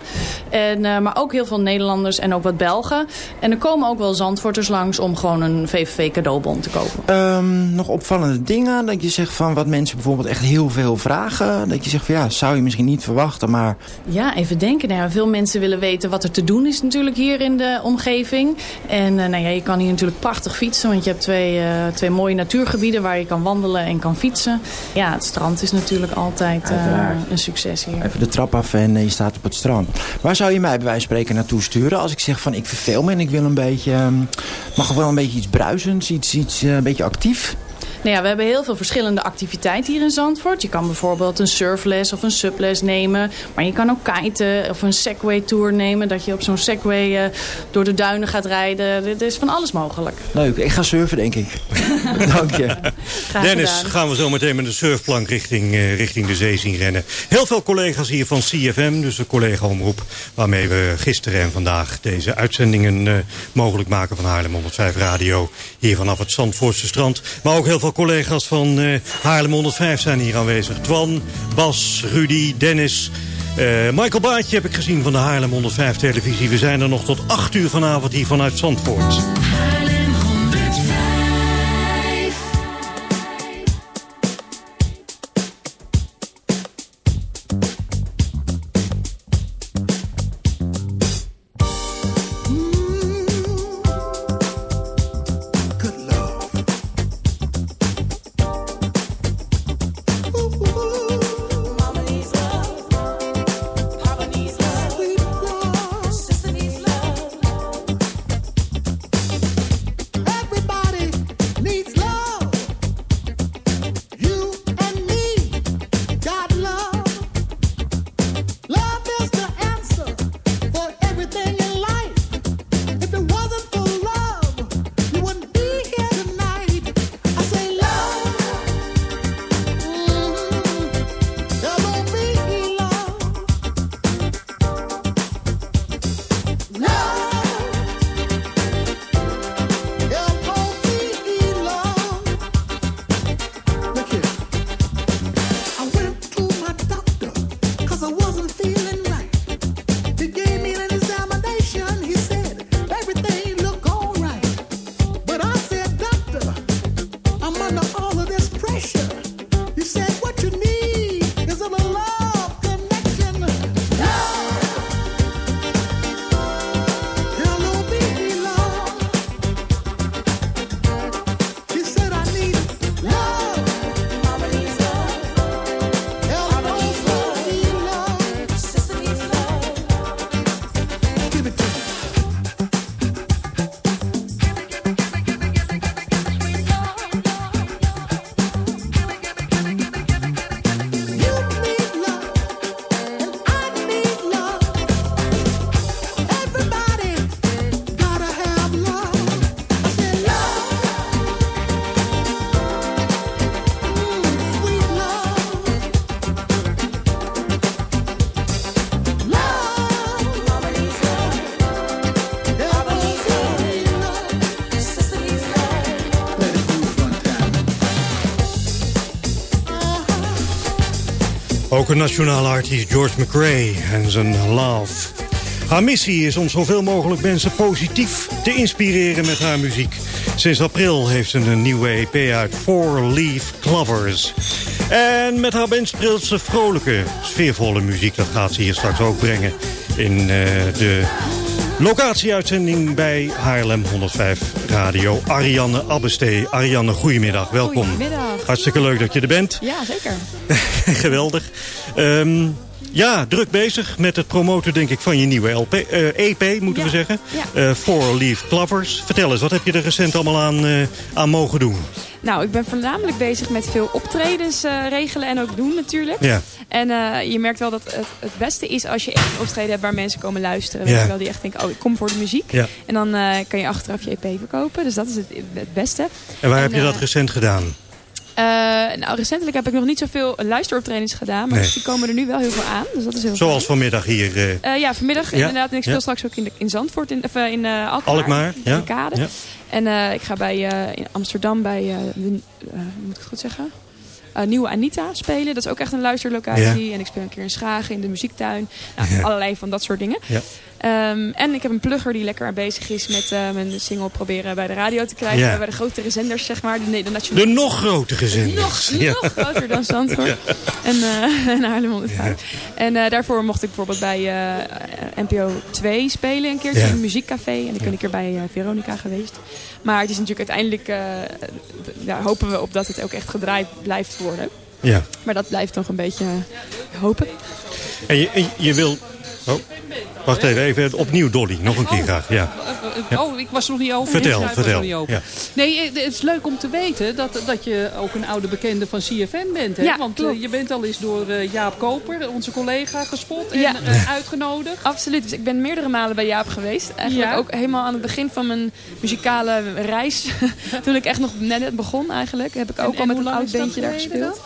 En, eh, maar ook heel veel Nederlanders en ook wat Belgen. En er komen ook wel Zandvoorters langs om gewoon een VVV cadeaubon te kopen. Ehm, nog opvallende dingen. Dat je zegt van wat mensen bijvoorbeeld echt heel veel vragen. Dat je zegt van ja, zou je misschien niet verwachten, maar... Ja, even denken. Nou, veel mensen willen weten wat er te doen is natuurlijk hier in de omgeving. En eh, nou ja, je kan hier natuurlijk prachtig fietsen. Want je hebt twee, eh, twee mooie natuurgebieden waar je kan wandelen en kan fietsen. Ja, het strand is natuurlijk altijd eh, een succes hier. Even de trap af en eh, je staat op het strand. Waar zou je mij bij wijze van spreken naartoe sturen als ik zeg van ik verveel me en ik wil een beetje... ehm, mag wel een beetje iets bruisends, iets, iets eh, een beetje actief? Nou ja, we hebben heel veel verschillende activiteiten hier in Zandvoort. Je kan bijvoorbeeld een surfles of een subles nemen. Maar je kan ook kiten of een segway tour nemen. Dat je op zo'n segway eh, door de duinen gaat rijden. Er is van alles mogelijk. Leuk, ik ga surfen denk ik. Dank je. Graag Dennis, gedaan. gaan we zo meteen met de surfplank richting, eh, richting de zee zien rennen. Heel veel collega's hier van CFM, dus de collega-omroep... waarmee we gisteren en vandaag deze uitzendingen eh, mogelijk maken van Haarlem 105 Radio. Hier vanaf het Zandvoortse strand. Maar ook heel veel collega's van eh, Haarlem 105 zijn hier aanwezig. Twan, Bas, Rudy, Dennis... Eh, Michael Baatje heb ik gezien van de Haarlem 105 televisie. We zijn er nog tot 8 uur vanavond hier vanuit Zandvoort. Ook een nationale artiest George McRae en zijn Love. Haar missie is om zoveel mogelijk mensen positief te inspireren met haar muziek. Sinds april heeft ze een nieuwe EP uit Four Leaf Clovers. En met haar band speelt ze vrolijke, sfeervolle muziek. Dat gaat ze hier straks ook brengen in eh, de locatieuitzending bij Haarlem 105 Radio. Ariane Abbestee. Ariane, goedemiddag. Welkom. Goedemiddag. Hartstikke leuk dat je er bent. Ja, zeker. Geweldig. Ehm, ja, druk bezig met het promoten denk ik van je nieuwe LP, eh, EP, moeten we zeggen. ja. Eh, Four Leaf Clovers. Vertel eens, wat heb je er recent allemaal aan, eh, aan mogen doen? Nou, ik ben voornamelijk bezig met veel optredens regelen en ook doen natuurlijk. Ja. En je merkt wel dat het, het beste is als je echt een optreden hebt waar mensen komen luisteren. Ja. Je wel, die echt denken, oh, ik kom voor de muziek. Ja. En dan kan je achteraf je EP verkopen. Dus dat is het, het beste. En waar heb je dat recent gedaan? Eh, nou, recentelijk heb ik nog niet zoveel luisteroptredens gedaan. Maar Nee. die komen er nu wel heel veel aan. Dus dat is heel Zoals vanmiddag hier. eh, Eh, ja, vanmiddag Ja, inderdaad. En ik speel ja. straks ook in, de, in Zandvoort, in, of, in Alkmaar. Alkmaar, in ja. de kade. Ja. En ik ga bij, in Amsterdam bij, de, moet ik het goed zeggen? Nieuwe Anita spelen. Dat is ook echt een luisterlocatie. En ik speel een keer in Schagen in de muziektuin. Nou. Allerlei van dat soort dingen. Ja. Ehm, en ik heb een plugger die lekker aan bezig is met eh, mijn single proberen bij de radio te krijgen. Ja. Bij de grotere zenders, zeg maar. De, nee, de nationale de nog grotere zenders. nog, Ja. nog groter dan Zandvoort. Ja. En, eh en Haarlem 105. En eh, daarvoor mocht ik bijvoorbeeld bij eh, NPO 2 spelen een keertje in een muziekcafé. En ik ben een keer bij eh, Veronica geweest. Maar het is natuurlijk uiteindelijk, eh, ja, hopen we op dat het ook echt gedraaid blijft worden. Ja. Maar dat blijft nog een beetje eh, hopen. En je, je wil... Oh, wacht even, even opnieuw Dolly. Nog een keer graag. Ja. Ja. Oh, ik was nog niet open. Vertel, Ik was vertel. nog niet open. Ja. Nee, eh, het is leuk om te weten dat, dat je ook een oude bekende van CFN bent. Hè? Ja, Want eh, klopt. je bent al eens door eh, Jaap Koper, onze collega, gespot en Ja. uitgenodigd. Absoluut. Dus ik ben meerdere malen bij Jaap geweest. Eigenlijk Ja. ook helemaal aan het begin van mijn muzikale reis. Toen ik echt nog net begon eigenlijk. Heb ik ook En- al en met een oud bandje daar gespeeld. Dat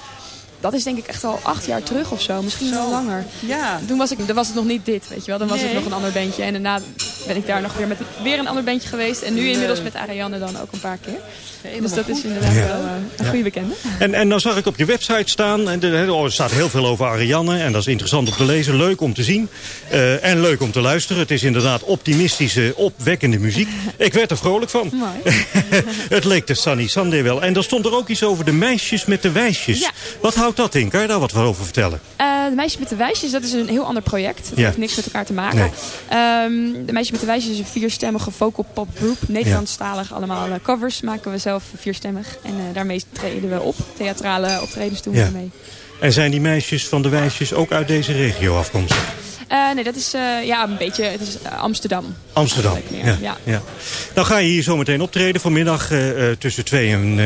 is denk ik echt al acht jaar terug of zo. Misschien wel langer. Ja. Toen was, ik, dan was het nog niet dit, weet je wel. Dan was het Nee. nog een ander bandje. En daarna ben ik daar nog weer met weer een ander bandje geweest. En nu inmiddels met Ariane dan ook een paar keer. Dus dat is inderdaad Ja. wel eh, een Ja. goede bekende. En, en dan zag ik op je website staan, en er, oh, er staat heel veel over Ariane. En dat is interessant om te lezen, leuk om te zien. eh, en leuk om te luisteren. Het is inderdaad optimistische, opwekkende muziek. Ik werd er vrolijk van. Mooi. het leek de Sunny Sunday wel. En er stond er ook iets over de meisjes met de wijsjes. Ja. Wat houdt dat in? Kan je daar wat over vertellen? Eh, de Meisjes met de Wijsjes, dat is een heel ander project. Dat Ja. heeft niks met elkaar te maken. Nee. Ehm, de Meisjes met de Wijsjes is een vierstemmige vocal pop groep. Nederlandstalig, allemaal covers maken we zelf vierstemmig. En eh, daarmee treden we op. Theatrale optredens doen we ermee. En zijn die meisjes van de wijsjes ook uit deze regio afkomstig? Eh, nee, dat is eh, ja, een beetje het is, eh, Amsterdam. Amsterdam. Ja, ja. ja. Dan ga je hier zo meteen optreden. Vanmiddag tussen twee en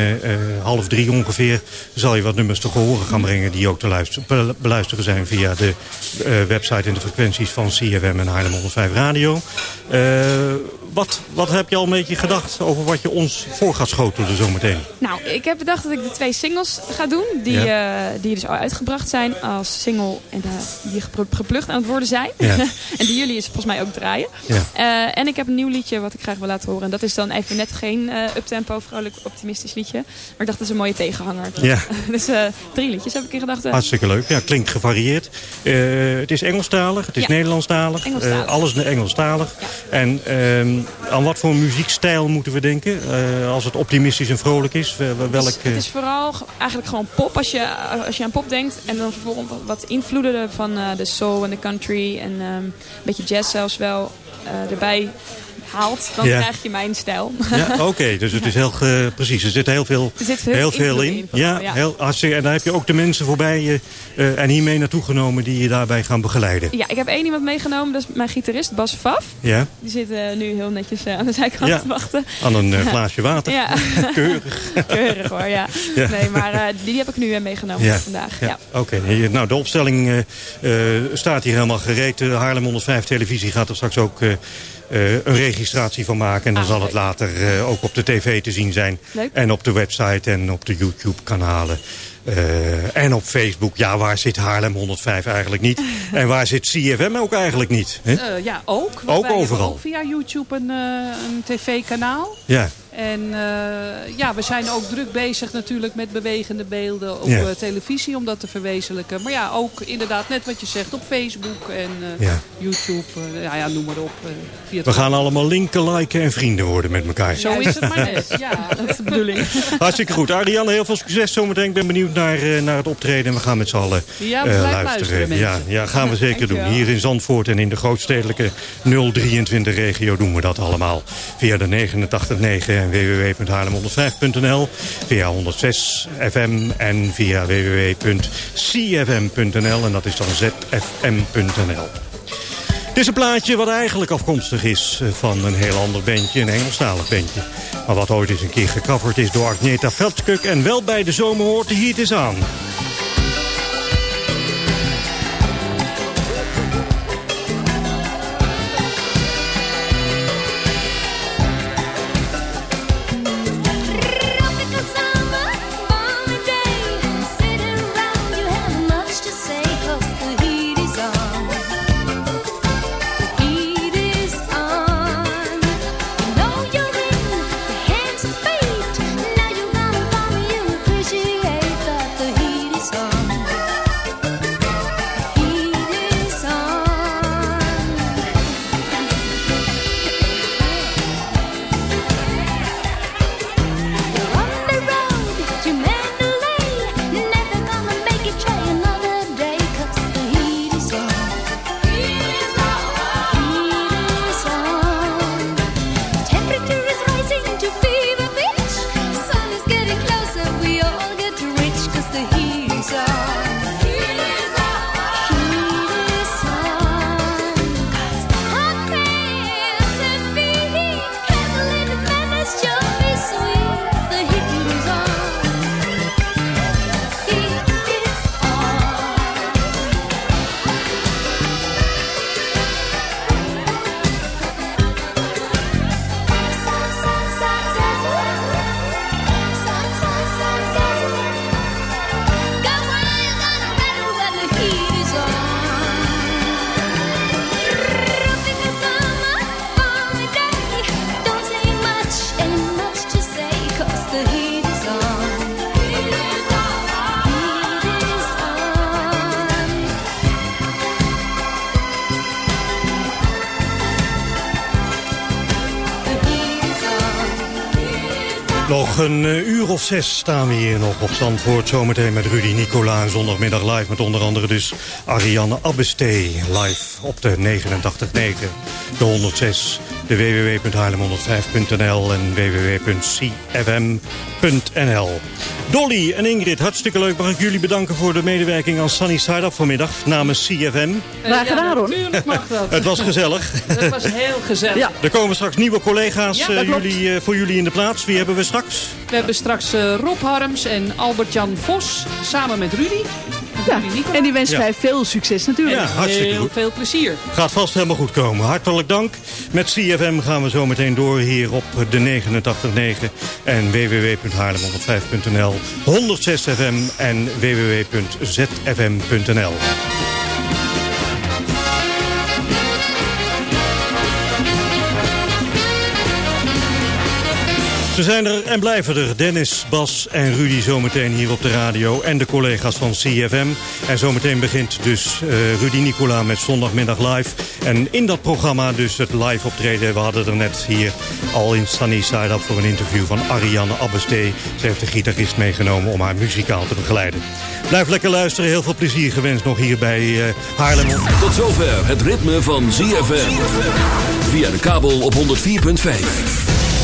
half drie ongeveer... zal je wat nummers te horen gaan brengen... die ook te luisteren, be- beluisteren zijn via de website en de frequenties van CFM en Haarlem 105 Radio. Wat, wat heb je al een beetje gedacht over wat je ons voor gaat schotelen zometeen? Nou, ik heb bedacht dat ik de twee singles ga doen. Die, die dus al uitgebracht zijn als single. En die geplukt aan het worden zijn. Ja. en die jullie is volgens mij ook draaien. Ja. Eh, en ik heb een nieuw liedje wat ik graag wil laten horen. En dat is dan even net geen eh uptempo, vrolijk optimistisch liedje. Maar ik dacht, dat is een mooie tegenhanger. Ja. dus eh, drie liedjes heb ik in gedachten. Hartstikke leuk. Ja, klinkt gevarieerd. Het is Engelstalig, het is. Nederlandstalig. Engelstalig. Alles Engelstalig. En ehm, aan wat voor muziekstijl moeten we denken? Eh, als het optimistisch en vrolijk is? Wel- wel- Welk, Het is, het is vooral eigenlijk gewoon pop als je, als je aan pop denkt. En dan vervolgens wat- wat invloeden van eh, de soul en de country. En ehm, een beetje jazz zelfs wel eh, erbij haalt. Dan Ja. krijg je mijn stijl. Ja, oké. Dus het is heel precies. Er zit heel veel, Er zit veel heel veel in. in, ja, ja. Heel, en daar heb je ook de mensen voorbij je, eh, en hiermee naartoe genomen die je daarbij gaan begeleiden. Ja, ik heb één iemand meegenomen. Dat is mijn gitarist Bas Faf. Ja, Die zit eh, nu heel netjes eh, aan de zijkant Ja. te wachten. aan een eh, glaasje water. Ja. Keurig. Keurig hoor, ja. Nee, maar eh, die, die heb ik nu eh, meegenomen vandaag. Ja. Oké, nou de opstelling eh, eh, staat hier helemaal gereed. De Haarlem 105 televisie gaat er straks ook eh, een registratie van maken. En dan Ah, zal het later eh, ook op de tv te zien zijn. Leuk. En op de website en op de YouTube kanalen. Eh, en op Facebook. Ja, waar zit Haarlem 105 eigenlijk niet? en waar zit CFM ook eigenlijk niet? Hè? Ja, ook. Ook overal. ook via YouTube een, een tv-kanaal. Ja. En eh, ja, we zijn ook druk bezig natuurlijk met bewegende beelden op Ja. eh, televisie om dat te verwezenlijken. Maar ja, ook inderdaad net wat je zegt op Facebook en eh, Ja. YouTube. eh, ja, ja, noem maar op. eh, via We gaan allemaal linken, liken en vrienden worden met elkaar. Zo is het maar net. Ja, dat is de bedoeling. Hartstikke goed. Ariane, heel veel succes zometeen. Ik ben benieuwd naar, eh, naar het optreden. En we gaan met z'n allen luisteren, ja, ja, gaan we zeker doen. Hier in Zandvoort en in de grootstedelijke 023 regio doen we dat allemaal. Via de 89.9 en www.haarlem105.nl. Via 106 FM en via www.cfm.nl. En dat is dan zfm.nl. Het is een plaatje wat eigenlijk afkomstig is eh, van een heel ander bandje, een Engelstalig bandje. Maar wat ooit eens een keer gecoverd is door Agneta Veldskuk en wel bij de zomer hoort de Heat is aan. Een eh, uur of zes staan we hier nog op Zandvoort. Zometeen met Rudy Nicola. Zondagmiddag live met onder andere dus Ariane Abbestee. Live op de 89.9, de 106, de www.haarlem105.nl en www.cfm.nl. Dolly en Ingrid, hartstikke leuk. Mag ik jullie bedanken voor de medewerking aan Sunny Side Up vanmiddag namens CFM. Graag gedaan, hoor. Natuurlijk mag dat. Het was gezellig. Het was heel gezellig. Ja. Er komen straks nieuwe collega's Ja, eh, jullie, eh, voor jullie in de plaats. Wie hebben we straks? We hebben straks eh, Rob Harms en Albert-Jan Vos samen met Rudy. Ja, en die wensen Ja. wij veel succes natuurlijk. Ja, hartstikke Heel goed. veel plezier. Gaat vast helemaal goed komen. Hartelijk dank. Met CFM gaan we zo meteen door hier op de 89.9 en www.haarlem105.nl, 106 FM en www.zfm.nl. Ze zijn er en blijven er. Dennis, Bas en Rudy zometeen hier op de radio. En de collega's van CFM. En zometeen begint dus eh, Rudy Nicola met Zondagmiddag Live. En in dat programma dus het live optreden. We hadden er net hier al in Sunny Side Up voor een interview van Ariane Abbestee. Ze heeft de gitarist meegenomen om haar muzikaal te begeleiden. Blijf lekker luisteren. Heel veel plezier gewenst nog hier bij eh, Haarlem. Tot zover het ritme van ZFM. Via de kabel op 104.5.